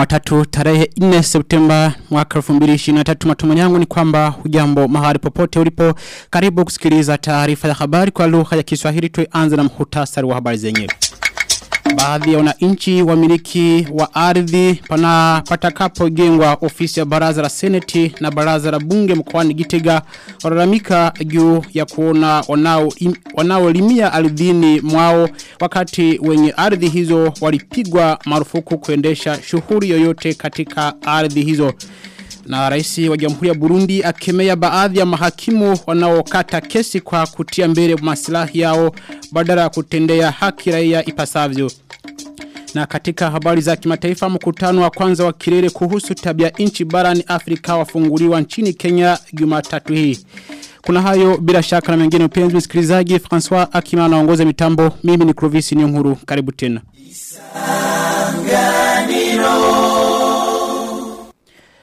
Jumatatu tarehe 4 Septemba mwaka 2023 matumaini yangu ni kwamba hujambo mahali popote ulipo. Karibu kusikiliza taarifa ya habari kwa lugha ya Kiswahili. Tuanze na mhutasari wa habari zenyewe Baadhi ya wananchi wamiliki wa ardhi pana patakapo jengwa ofisi ya baraza la seneti na baraza la bunge mkoani Gitega walalamika juu ya kuona wanao wanaolimia ardhini mwao wakati wenye ardhi hizo walipigwa marufuku kuendesha shughuli yoyote katika ardhi hizo. Na raisi wa jamhuri ya Burundi akemea baadhi ya mahakimu wanaokata kesi kwa kutia mbele maslahi yao badala ya kutendea haki raia ipasavyo. Na katika habari za kimataifa mkutano wa kwanza wa kilele kuhusu tabia nchi barani Afrika wafunguliwa nchini Kenya Jumatatu hii. Kuna hayo bila shaka na mengine upenzi msikilizaji François Akima anaongoza mitambo mimi ni Clovis Nyonguru karibu tena.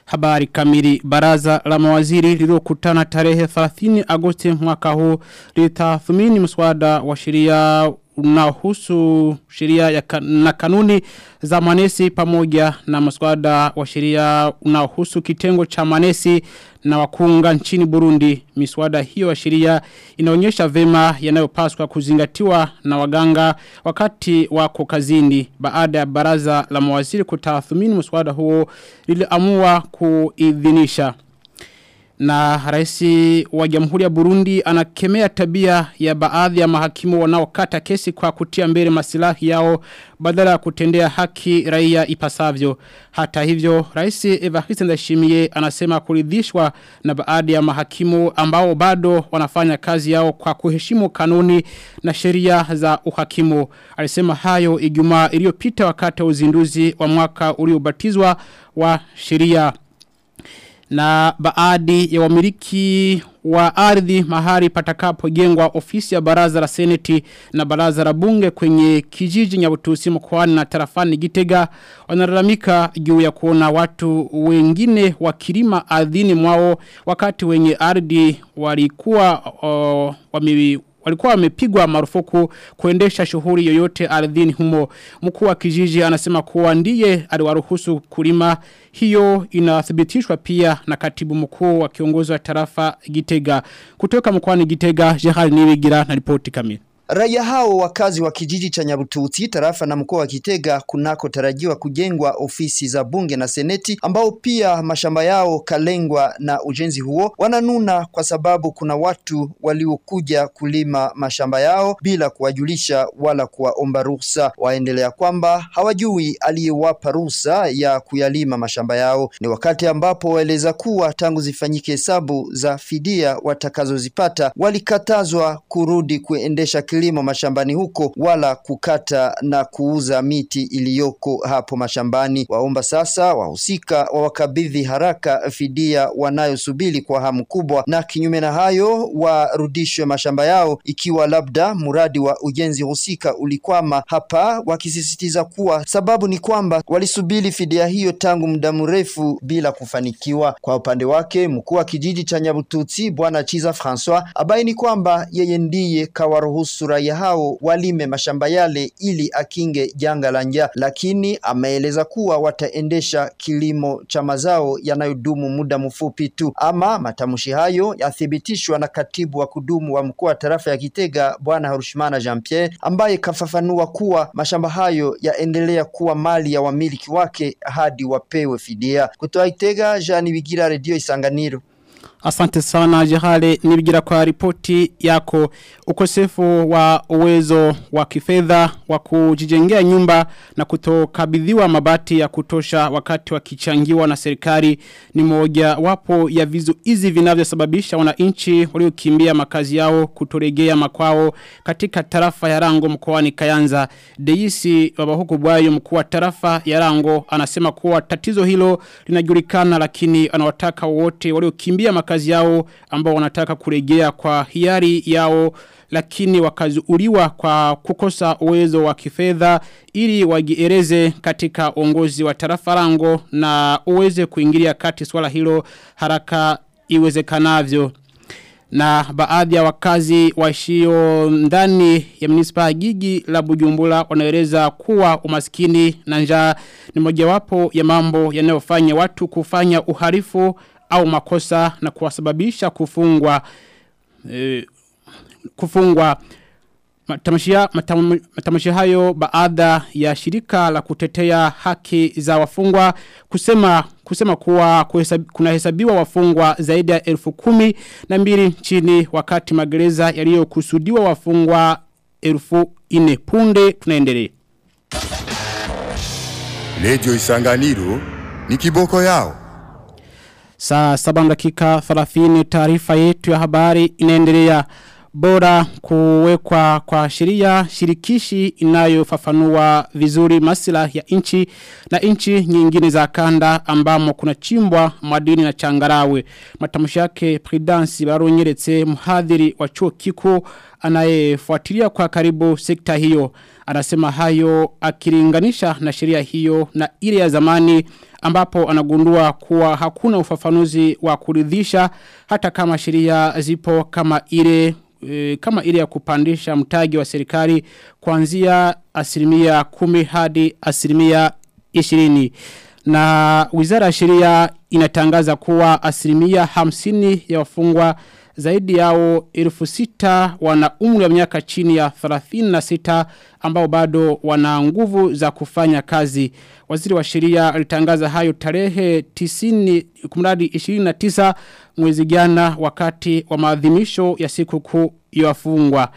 Habari kamili. Baraza la mawaziri lililokutana tarehe 30 Agosti mwaka huu litathmini mswada wa sheria unaohusu sheria ya na kanuni za manesi pamoja na mswada wa sheria unaohusu kitengo cha manesi na wakunga nchini Burundi. Miswada hiyo ya sheria inaonyesha vema yanayopaswa kuzingatiwa na waganga wakati wako kazini. Baada ya baraza la mawaziri kutathmini mswada huo liliamua kuidhinisha. Na raisi wa jamhuri ya Burundi anakemea tabia ya baadhi ya mahakimu wanaokata kesi kwa kutia mbele masilahi yao badala ya kutendea haki raia ipasavyo. Hata hivyo, raisi Evariste Ndayishimiye anasema kuridhishwa na baadhi ya mahakimu ambao bado wanafanya kazi yao kwa kuheshimu kanuni na sheria za uhakimu. Alisema hayo Ijumaa iliyopita wakati wa uzinduzi wa mwaka uliobatizwa wa sheria na baadhi ya wamiliki wa ardhi mahali patakapo jengwa ofisi ya baraza la seneti na baraza la bunge kwenye kijiji nyabutusi mkoani na tarafani gitega wanalalamika juu ya kuona watu wengine wakilima ardhini mwao wakati wenye ardhi walikuwa uh, wame walikuwa wamepigwa marufuku kuendesha shughuli yoyote ardhini humo. Mkuu wa kijiji anasema kuwa ndiye aliwaruhusu kulima. Hiyo inathibitishwa pia na katibu mkuu wa kiongozi wa tarafa Gitega. Kutoka mkoani Gitega, Jehal Niwigira na ripoti kamili. Raia hao wakazi wa kijiji cha Nyabututi tarafa na mkoa wa Kitega kunako tarajiwa kujengwa ofisi za bunge na seneti ambao pia mashamba yao kalengwa na ujenzi huo wananuna kwa sababu kuna watu waliokuja kulima mashamba yao bila kuwajulisha wala kuwaomba ruhusa. Waendelea kwamba hawajui aliyewapa ruhusa ya kuyalima mashamba yao. Ni wakati ambapo waeleza kuwa tangu zifanyike hesabu za fidia watakazozipata walikatazwa kurudi kuendesha kilimo mashambani huko wala kukata na kuuza miti iliyoko hapo mashambani. Waomba sasa wahusika wawakabidhi haraka fidia wanayosubiri kwa hamu kubwa, na kinyume na hayo warudishwe mashamba yao ikiwa labda mradi wa ujenzi husika ulikwama hapa, wakisisitiza kuwa sababu ni kwamba walisubiri fidia hiyo tangu muda mrefu bila kufanikiwa. Kwa upande wake, mkuu wa kijiji cha Nyabututsi Bwana Chiza Francois abaini kwamba yeye ndiye kawaruhusu raia hao walime mashamba yale ili akinge janga la njaa, lakini ameeleza kuwa wataendesha kilimo cha mazao yanayodumu muda mfupi tu. Ama matamshi hayo yathibitishwa na katibu wa kudumu wa mkoa wa tarafa ya Kitega Bwana Harushimana Jean Pierre, ambaye kafafanua kuwa mashamba hayo yaendelea kuwa mali ya wamiliki wake hadi wapewe fidia. kutoa itega Jean Bigira, Radio Isanganiro. Asante sana jihale nibigira kwa ripoti yako ukosefu wa uwezo wa kifedha wa kujijengea nyumba na kutokabidhiwa mabati ya kutosha wakati wakichangiwa na serikali. Ni moja wapo ya vizuizi vinavyosababisha wananchi waliokimbia makazi yao kutoregea makwao katika tarafa ya Rango mkoani Kayanza. Deisi Babahuku Bwayo mkuu tarafa ya Rango anasema kuwa tatizo hilo linajulikana lakini anawataka wote waliokimbia makazi yao ambao wanataka kurejea kwa hiari yao lakini wakazuuriwa kwa kukosa uwezo wa kifedha ili wajiereze katika uongozi wa tarafa lango na uweze kuingilia kati swala hilo haraka iwezekanavyo. na baadhi ya wakazi waishio ndani ya munisipa gigi la Bujumbura wanaeleza kuwa umaskini na njaa ni mojawapo ya mambo yanayofanya watu kufanya uhalifu au makosa na kuwasababisha kufungwa e, kufungwa Matamashia, matam, hayo baada ya shirika la kutetea haki za wafungwa kusema kusema kuwa kuna hesabiwa wafungwa zaidi ya elfu kumi na mbili wakati magereza yaliyokusudiwa wafungwa elfu ine punde tunaendelea. Radio Isanganiro ni kiboko yao. Saa saba dakika 30 taarifa yetu ya habari inaendelea bora kuwekwa kwa sheria shirikishi inayofafanua vizuri masila ya nchi na nchi nyingine za kanda ambamo kuna chimbwa madini na changarawe. Matamshi yake Prudence Baronyeretse mhadhiri wa chuo kikuu anayefuatilia kwa karibu sekta hiyo. Anasema hayo akilinganisha na sheria hiyo na ile ya zamani ambapo anagundua kuwa hakuna ufafanuzi wa kuridhisha hata kama sheria zipo kama ile e, kama ile ya kupandisha mtaji wa serikali kuanzia asilimia kumi hadi asilimia ishirini. Na wizara ya sheria inatangaza kuwa asilimia hamsini ya wafungwa zaidi yao elfu sita wana umri wa miaka chini ya 36 ambao bado wana nguvu za kufanya kazi. Waziri wa sheria alitangaza hayo tarehe 90 kumradi 29 mwezi jana wakati wa maadhimisho ya siku kuu ya wafungwa.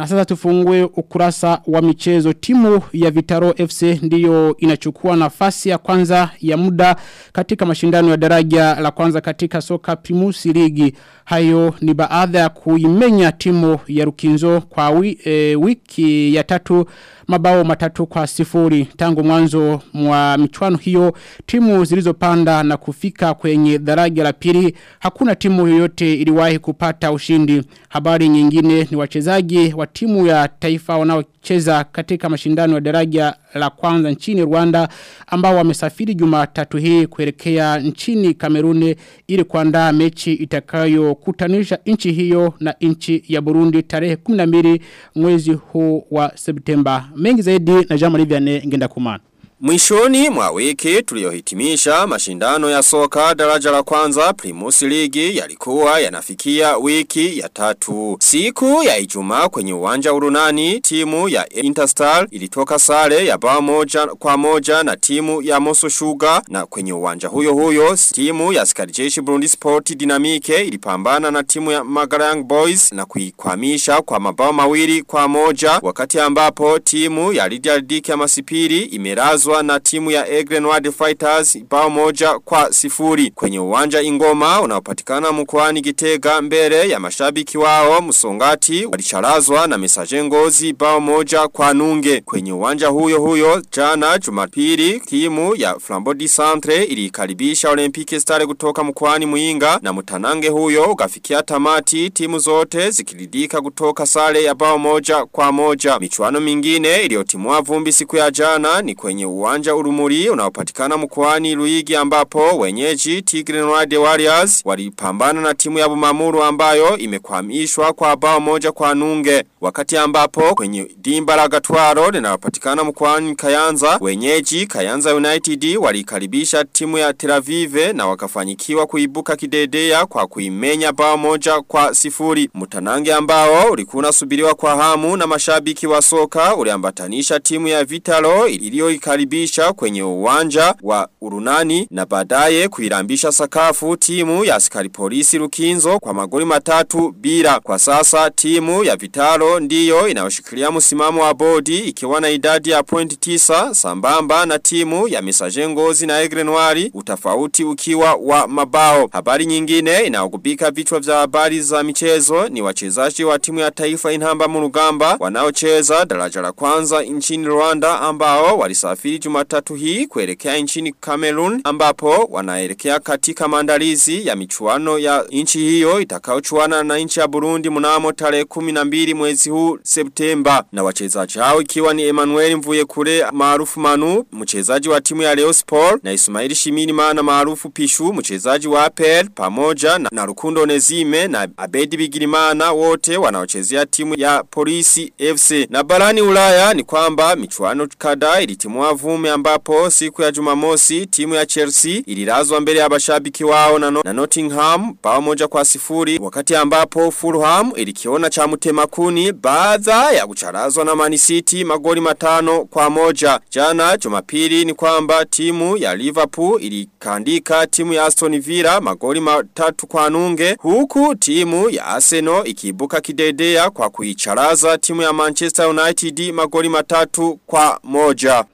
Na sasa tufungue ukurasa wa michezo timu ya Vitaro FC ndiyo inachukua nafasi ya kwanza ya muda katika mashindano ya daraja la kwanza katika soka primusi ligi. Hayo ni baadha ya kuimenya timu ya Rukinzo kwa wi, e, wiki ya tatu mabao matatu kwa sifuri. Tangu mwanzo mwa michuano hiyo timu zilizopanda na kufika kwenye daraja la pili hakuna timu yoyote iliwahi kupata ushindi. Habari nyingine ni wachezaji wa timu ya taifa wanaocheza katika mashindano ya daraja la kwanza nchini Rwanda ambao wamesafiri Jumatatu hii kuelekea nchini Kameruni ili kuandaa mechi itakayokutanisha nchi hiyo na nchi ya Burundi tarehe 12 mwezi huu wa Septemba. Mengi zaidi na Jean Marie ngenda kumana. Mwishoni mwa wiki tuliyohitimisha mashindano ya soka daraja la kwanza Primus League yalikuwa yanafikia wiki ya tatu. Siku ya Ijumaa kwenye uwanja urunani timu ya Interstar ilitoka sare ya bao moja kwa moja na timu ya Moso Sugar na kwenye uwanja huyo huyo timu ya Skarijeshi Burundi Sport dinamike ilipambana na timu ya Magarang Boys na kuikwamisha kwa mabao mawili kwa moja wakati ambapo timu ya Lydia Dike ya Masipiri imerazwa na timu ya Egren Ward Fighters bao moja kwa sifuri. Kwenye uwanja ingoma unaopatikana mkoani Gitega mbele ya mashabiki wao musongati walicharazwa na mesaje ngozi bao moja kwa nunge. Kwenye uwanja huyo huyo jana jumapili timu ya Flambodi Centre ilikaribisha Olympique Stare kutoka mkoani Muinga na mutanange huyo ukafikia tamati timu zote zikiridika kutoka sare ya bao moja kwa moja. Michuano mingine iliyotimua vumbi siku ya jana ni kwenye uwanja urumuri unaopatikana mkoani Luigi ambapo wenyeji Tigre Noir Warriors walipambana na timu ya Bumamuru ambayo imekwamishwa kwa bao moja kwa nunge wakati ambapo kwenye dimba la Gatwaro linalopatikana mkoani Kayanza wenyeji Kayanza United walikaribisha timu ya Tel Aviv na wakafanyikiwa kuibuka kidedea kwa kuimenya bao moja kwa sifuri. Mtanange ambao ulikuwa unasubiriwa kwa hamu na mashabiki wa soka uliambatanisha timu ya Vitalo iliyoikaribisha kwenye uwanja wa Urunani na badaye kuirambisha sakafu timu ya askari polisi Rukinzo kwa magoli matatu bila. Kwa sasa timu ya Vitalo ndiyo inayoshikilia msimamo wa bodi ikiwa na idadi ya point tisa sambamba na timu ya Mesaje Ngozi na Egrenwari utafauti ukiwa wa mabao. Habari nyingine inaogubika vichwa vya habari za michezo ni wachezaji wa timu ya taifa inhamba murugamba wanaocheza daraja la kwanza nchini Rwanda ambao walisafiri jumatatu hii kuelekea nchini Cameroon ambapo wanaelekea katika maandalizi ya michuano ya nchi hiyo itakayochuana na nchi ya Burundi mnamo tarehe 12 mwezi huu Septemba. Na wachezaji hao ikiwa ni Emmanuel Mvuye Kure maarufu Manu mchezaji wa timu ya Leo Sport na Ismail Shimini maana maarufu Pishu mchezaji wa APR pamoja na, na Rukundo Nezime na Abedi Bigirimana wote wanaochezea timu ya Polisi FC na barani Ulaya ni kwamba michuano kadhaa ilitimua vume ambapo siku ya Jumamosi timu ya Chelsea ililazwa mbele ya mashabiki wao na, no, na Nottingham bao moja kwa sifuri wakati ambapo Fulham ilikiona cha mtemakuni baada ya kucharazwa na Man City magoli matano kwa moja jana Jumapili ni kwamba timu ya Liverpool ilikandika timu ya Aston Villa magoli matatu kwa nunge huku timu ya Arsenal ikibuka kidedea kwa kuicharaza timu ya Manchester United magoli matatu kwa moja.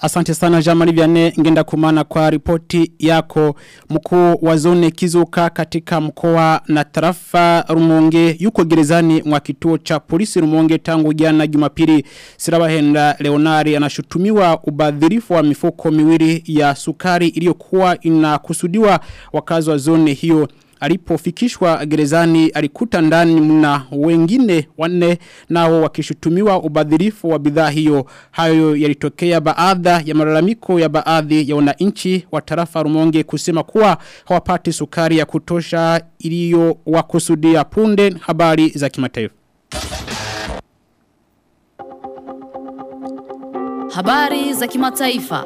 Asante sana Jamali Vyane ngenda kumana kwa ripoti yako. Mkuu wa zone kizuka katika mkoa na tarafa Rumonge yuko gerezani mwa kituo cha polisi Rumonge tangu jana Jumapili. Sirabahenda Leonari anashutumiwa ubadhirifu wa mifuko miwili ya sukari iliyokuwa inakusudiwa wakazi wa zone hiyo alipofikishwa gerezani alikuta ndani mna wengine wanne nao wakishutumiwa ubadhirifu wa bidhaa hiyo. Hayo yalitokea baadha ya malalamiko ya baadhi ya wananchi wa tarafa Rumonge kusema kuwa hawapati sukari ya kutosha iliyo wakusudia punde habari za kimataifa. Habari za kimataifa.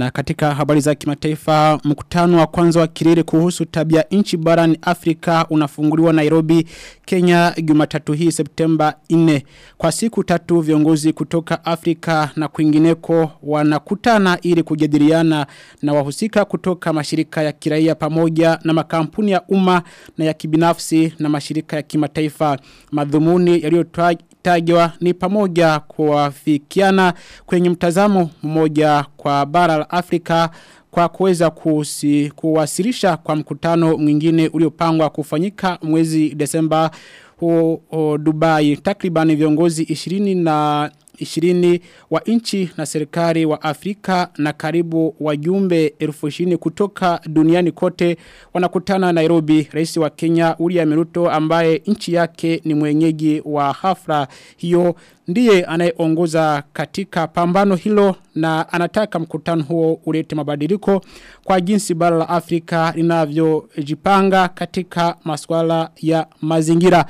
Na katika habari za kimataifa mkutano wa kwanza wa kilele kuhusu tabia nchi barani Afrika unafunguliwa Nairobi, Kenya Jumatatu hii Septemba 4. Kwa siku tatu viongozi kutoka Afrika na kwingineko wanakutana ili kujadiliana na wahusika kutoka mashirika ya kiraia pamoja na makampuni ya umma na ya kibinafsi na mashirika ya kimataifa. Madhumuni yaliyotoa tajwa ni pamoja kuafikiana kwenye mtazamo mmoja kwa bara la Afrika kwa kuweza kuwasilisha kwa mkutano mwingine uliopangwa kufanyika mwezi Desemba hu, hu, Dubai. Takriban viongozi 20 na 20 wa nchi na serikali wa Afrika na karibu wajumbe 1020 kutoka duniani kote wanakutana Nairobi. Rais wa Kenya William Ruto ambaye nchi yake ni mwenyeji wa hafra hiyo ndiye anayeongoza katika pambano hilo na anataka mkutano huo ulete mabadiliko kwa jinsi bara la Afrika linavyojipanga katika masuala ya mazingira.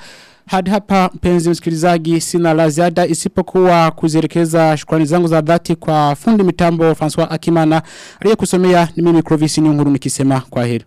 Hadi hapa mpenzi msikilizaji sina la ziada isipokuwa kuzielekeza shukrani zangu za dhati kwa fundi mitambo François Akimana aliyekusomea ni mimi Clovis Nyunguru nikisema kwa heri.